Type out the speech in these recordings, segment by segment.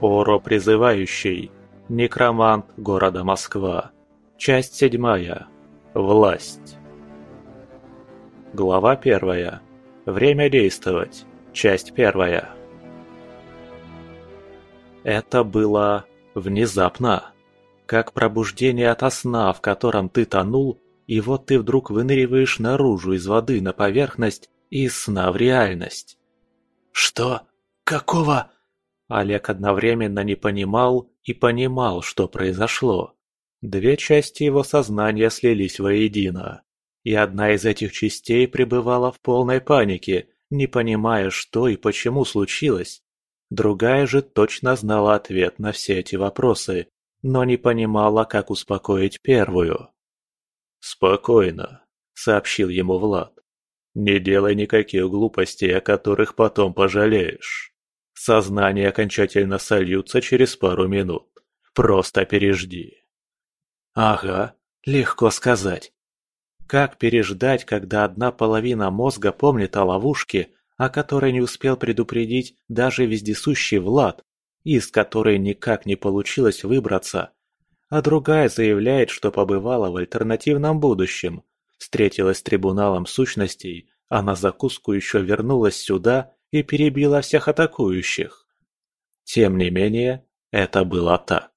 Оро призывающий. Некромант города Москва. Часть седьмая. Власть. Глава первая. Время действовать. Часть первая. Это было внезапно. Как пробуждение ото сна, в котором ты тонул, и вот ты вдруг выныриваешь наружу из воды на поверхность из сна в реальность. «Что? Какого?» Олег одновременно не понимал и понимал, что произошло. Две части его сознания слились воедино, и одна из этих частей пребывала в полной панике, не понимая, что и почему случилось. Другая же точно знала ответ на все эти вопросы, но не понимала, как успокоить первую. «Спокойно», — сообщил ему Влад. «Не делай никаких глупостей, о которых потом пожалеешь». Сознание окончательно сольются через пару минут. Просто пережди. Ага, легко сказать. Как переждать, когда одна половина мозга помнит о ловушке, о которой не успел предупредить даже вездесущий Влад, из которой никак не получилось выбраться, а другая заявляет, что побывала в альтернативном будущем, встретилась с трибуналом сущностей, а на закуску еще вернулась сюда и перебила всех атакующих. Тем не менее, это было так.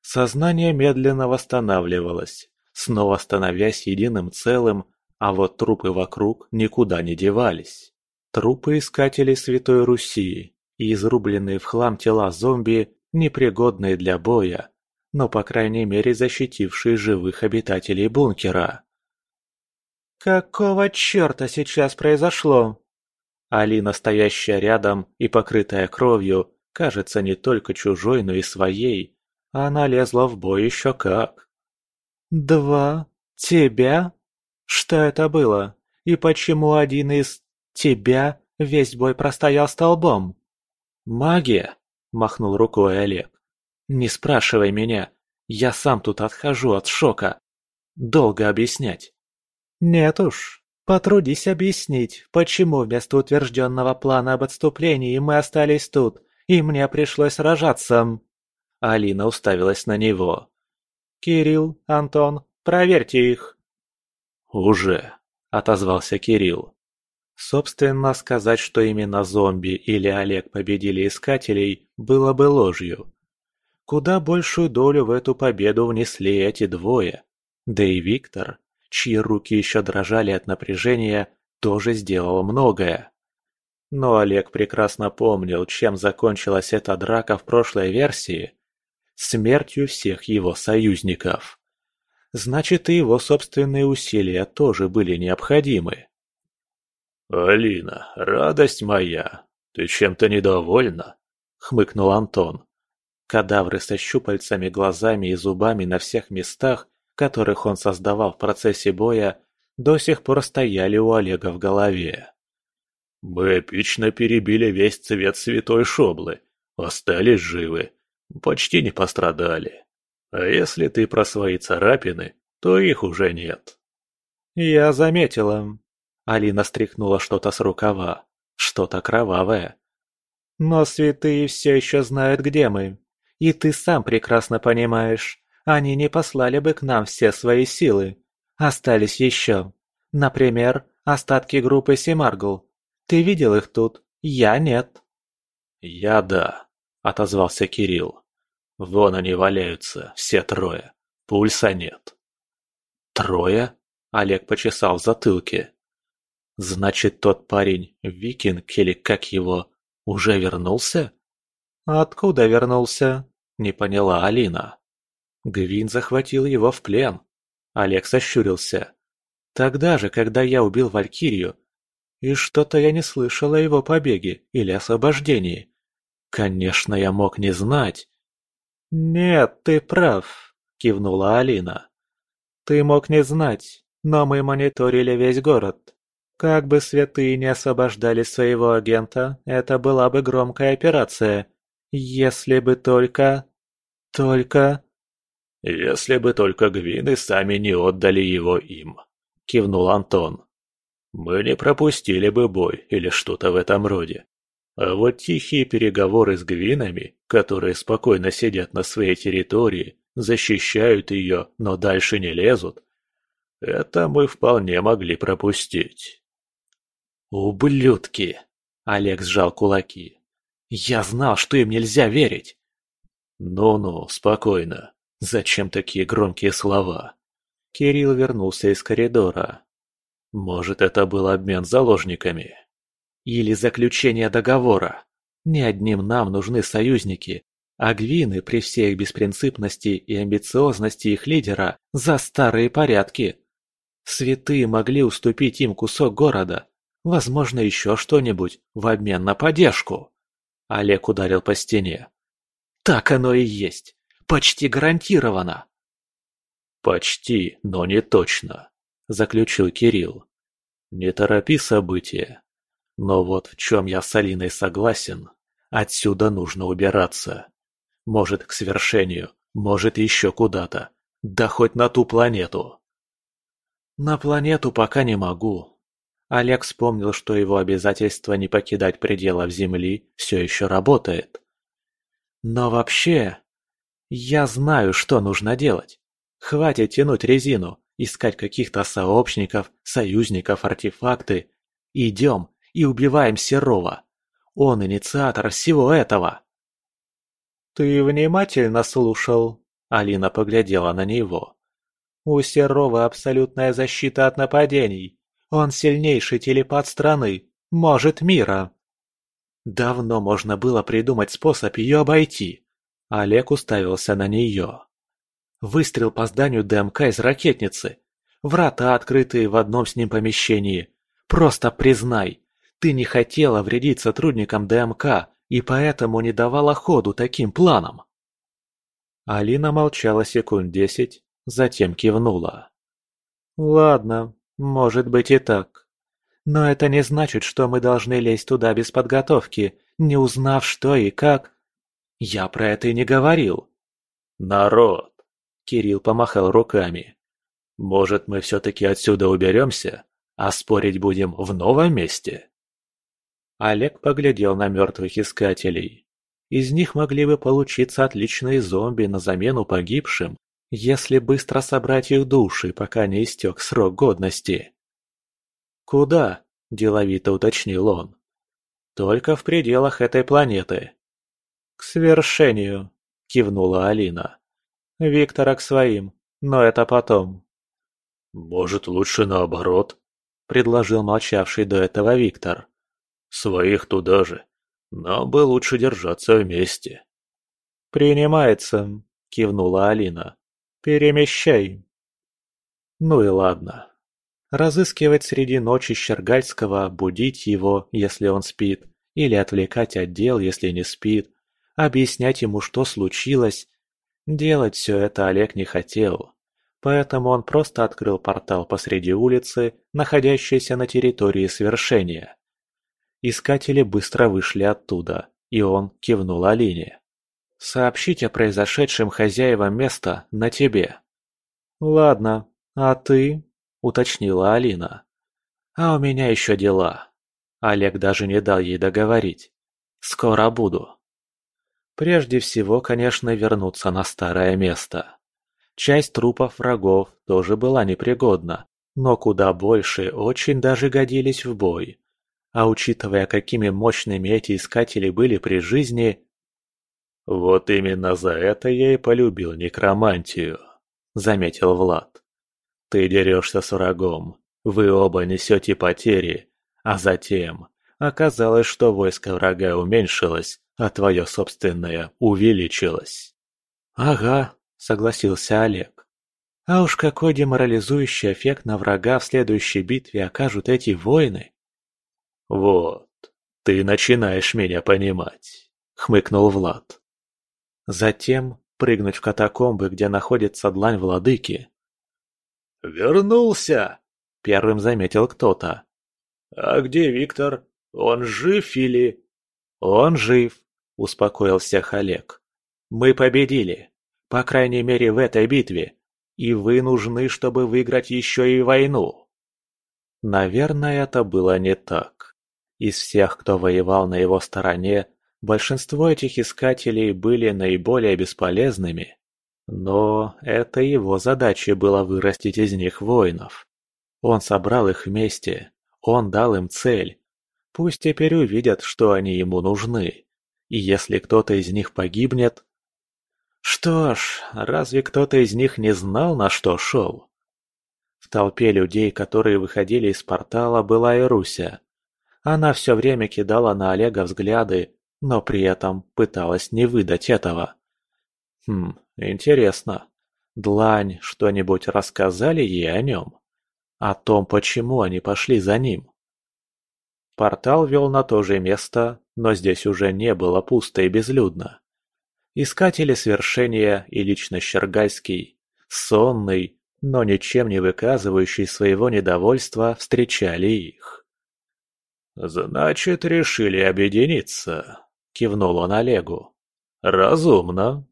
Сознание медленно восстанавливалось, снова становясь единым целым, а вот трупы вокруг никуда не девались. Трупы искателей Святой Руси и изрубленные в хлам тела зомби, непригодные для боя, но по крайней мере защитившие живых обитателей бункера. «Какого черта сейчас произошло?» Алина, стоящая рядом и покрытая кровью, кажется не только чужой, но и своей. Она лезла в бой еще как. «Два? Тебя? Что это было? И почему один из тебя весь бой простоял столбом?» «Магия!» – махнул рукой Олег. «Не спрашивай меня, я сам тут отхожу от шока. Долго объяснять». «Нет уж, Потрудись объяснить, почему вместо утвержденного плана об отступлении мы остались тут, и мне пришлось сражаться. Алина уставилась на него. «Кирилл, Антон, проверьте их». «Уже», — отозвался Кирилл. Собственно, сказать, что именно зомби или Олег победили Искателей, было бы ложью. Куда большую долю в эту победу внесли эти двое. Да и Виктор, чьи руки еще дрожали от напряжения, тоже сделал многое. Но Олег прекрасно помнил, чем закончилась эта драка в прошлой версии. Смертью всех его союзников. Значит, и его собственные усилия тоже были необходимы. «Алина, радость моя, ты чем-то недовольна?» — хмыкнул Антон. Кадавры со щупальцами, глазами и зубами на всех местах которых он создавал в процессе боя, до сих пор стояли у Олега в голове. «Мы эпично перебили весь цвет святой шоблы, остались живы, почти не пострадали. А если ты про свои царапины, то их уже нет». «Я заметила». Алина стряхнула что-то с рукава, что-то кровавое. «Но святые все еще знают, где мы. И ты сам прекрасно понимаешь, они не послали бы к нам все свои силы. Остались еще. Например, остатки группы Семаргл. Ты видел их тут? Я нет. Я да, отозвался Кирилл. Вон они валяются, все трое. Пульса нет. Трое? Олег почесал в затылке. Значит, тот парень, викинг или как его, уже вернулся? Откуда вернулся? Не поняла Алина. Гвин захватил его в плен. Олег сощурился. Тогда же, когда я убил Валькирию. И что-то я не слышал о его побеге или освобождении. Конечно, я мог не знать. «Нет, ты прав», — кивнула Алина. «Ты мог не знать, но мы мониторили весь город. Как бы святые не освобождали своего агента, это была бы громкая операция. Если бы только... только...» «Если бы только Гвины сами не отдали его им», — кивнул Антон. «Мы не пропустили бы бой или что-то в этом роде. А вот тихие переговоры с гвинами, которые спокойно сидят на своей территории, защищают ее, но дальше не лезут, это мы вполне могли пропустить. «Ублюдки!» – Олег сжал кулаки. «Я знал, что им нельзя верить!» «Ну-ну, спокойно. Зачем такие громкие слова?» Кирилл вернулся из коридора. «Может, это был обмен заложниками?» Или заключение договора. Не одним нам нужны союзники, а гвины при всей их беспринципности и амбициозности их лидера за старые порядки. Святые могли уступить им кусок города, возможно, еще что-нибудь в обмен на поддержку. Олег ударил по стене. Так оно и есть. Почти гарантированно. Почти, но не точно, заключил Кирилл. Не торопи события. Но вот в чем я с Алиной согласен, отсюда нужно убираться. Может, к свершению, может, еще куда-то. Да хоть на ту планету. На планету пока не могу. Олег вспомнил, что его обязательство не покидать пределов Земли все еще работает. Но вообще, я знаю, что нужно делать. Хватит тянуть резину, искать каких-то сообщников, союзников, артефакты. Идем и убиваем Серова. Он инициатор всего этого. Ты внимательно слушал? Алина поглядела на него. У Серова абсолютная защита от нападений. Он сильнейший телепат страны, может мира. Давно можно было придумать способ ее обойти. Олег уставился на нее. Выстрел по зданию ДМК из ракетницы. Врата открытые в одном с ним помещении. Просто признай, ты не хотела вредить сотрудникам ДМК и поэтому не давала ходу таким планам. Алина молчала секунд десять, затем кивнула. «Ладно, может быть и так. Но это не значит, что мы должны лезть туда без подготовки, не узнав, что и как. Я про это и не говорил». «Народ!» — Кирилл помахал руками. «Может, мы все-таки отсюда уберемся, а спорить будем в новом месте?» Олег поглядел на мертвых искателей. Из них могли бы получиться отличные зомби на замену погибшим, если быстро собрать их души, пока не истек срок годности. «Куда?» – деловито уточнил он. «Только в пределах этой планеты». «К свершению», – кивнула Алина. «Виктора к своим, но это потом». «Может, лучше наоборот?» – предложил молчавший до этого Виктор. Своих туда же. Нам бы лучше держаться вместе. «Принимается», — кивнула Алина. «Перемещай». Ну и ладно. Разыскивать среди ночи Щергальского, будить его, если он спит, или отвлекать отдел, если не спит, объяснять ему, что случилось. Делать все это Олег не хотел. Поэтому он просто открыл портал посреди улицы, находящейся на территории свершения. Искатели быстро вышли оттуда, и он кивнул Алине. «Сообщить о произошедшем хозяевам места на тебе». «Ладно, а ты?» – уточнила Алина. «А у меня еще дела». Олег даже не дал ей договорить. «Скоро буду». Прежде всего, конечно, вернуться на старое место. Часть трупов врагов тоже была непригодна, но куда больше очень даже годились в бой. А учитывая, какими мощными эти искатели были при жизни... «Вот именно за это я и полюбил некромантию», — заметил Влад. «Ты дерешься с врагом, вы оба несете потери, а затем оказалось, что войско врага уменьшилось, а твое собственное увеличилось». «Ага», — согласился Олег. «А уж какой деморализующий эффект на врага в следующей битве окажут эти воины!» «Вот, ты начинаешь меня понимать», — хмыкнул Влад. Затем прыгнуть в катакомбы, где находится длань владыки. «Вернулся!» — первым заметил кто-то. «А где Виктор? Он жив или...» «Он жив», — успокоил всех Олег. «Мы победили, по крайней мере в этой битве, и вы нужны, чтобы выиграть еще и войну». Наверное, это было не так. Из всех, кто воевал на его стороне, большинство этих искателей были наиболее бесполезными. Но это его задача была вырастить из них воинов. Он собрал их вместе, он дал им цель. Пусть теперь увидят, что они ему нужны. И если кто-то из них погибнет... Что ж, разве кто-то из них не знал, на что шел? В толпе людей, которые выходили из портала, была и Руся. Она все время кидала на Олега взгляды, но при этом пыталась не выдать этого. Хм, интересно. Длань что-нибудь рассказали ей о нем? О том, почему они пошли за ним? Портал вел на то же место, но здесь уже не было пусто и безлюдно. Искатели свершения и лично Щергальский, сонный, но ничем не выказывающий своего недовольства, встречали их. «Значит, решили объединиться», — кивнул он Олегу. «Разумно».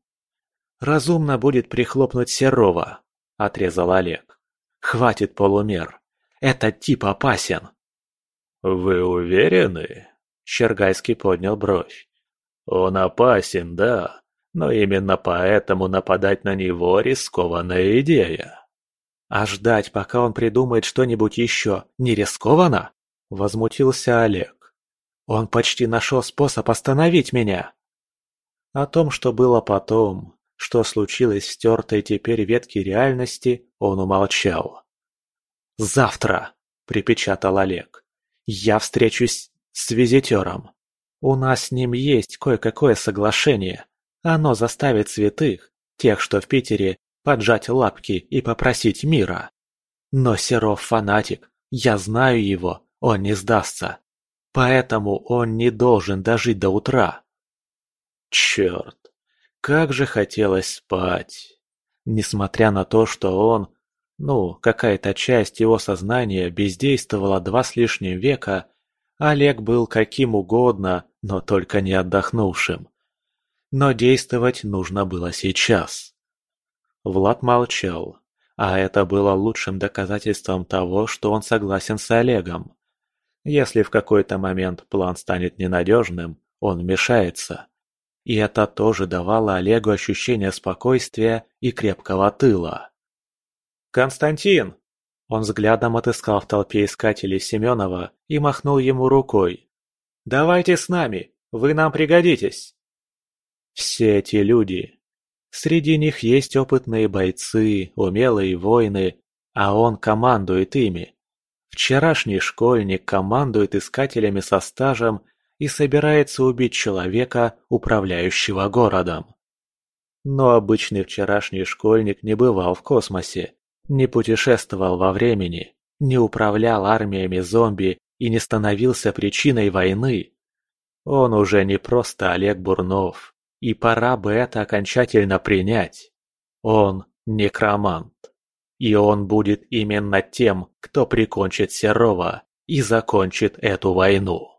«Разумно будет прихлопнуть Серова», — отрезал Олег. «Хватит полумер. Этот тип опасен». «Вы уверены?» — Щергайский поднял бровь. «Он опасен, да, но именно поэтому нападать на него рискованная идея». «А ждать, пока он придумает что-нибудь еще, не рискованно?» – возмутился Олег. «Он почти нашел способ остановить меня!» О том, что было потом, что случилось в стертой теперь ветке реальности, он умолчал. «Завтра!» – припечатал Олег. «Я встречусь с визитером. У нас с ним есть кое-какое соглашение. Оно заставит святых, тех, что в Питере, поджать лапки и попросить мира. Но Серов фанатик, я знаю его, он не сдастся. Поэтому он не должен дожить до утра. Черт, как же хотелось спать. Несмотря на то, что он, ну, какая-то часть его сознания бездействовала два с лишним века, Олег был каким угодно, но только не отдохнувшим. Но действовать нужно было сейчас. Влад молчал, а это было лучшим доказательством того, что он согласен с Олегом. Если в какой-то момент план станет ненадежным, он вмешается. И это тоже давало Олегу ощущение спокойствия и крепкого тыла. «Константин!» Он взглядом отыскал в толпе искателей Семенова и махнул ему рукой. «Давайте с нами, вы нам пригодитесь!» Все эти люди. Среди них есть опытные бойцы, умелые воины, а он командует ими. Вчерашний школьник командует искателями со стажем и собирается убить человека, управляющего городом. Но обычный вчерашний школьник не бывал в космосе, не путешествовал во времени, не управлял армиями зомби и не становился причиной войны. Он уже не просто Олег Бурнов, и пора бы это окончательно принять. Он некромант. И он будет именно тем, кто прикончит Серова и закончит эту войну.